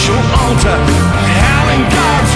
social altar, howling gods.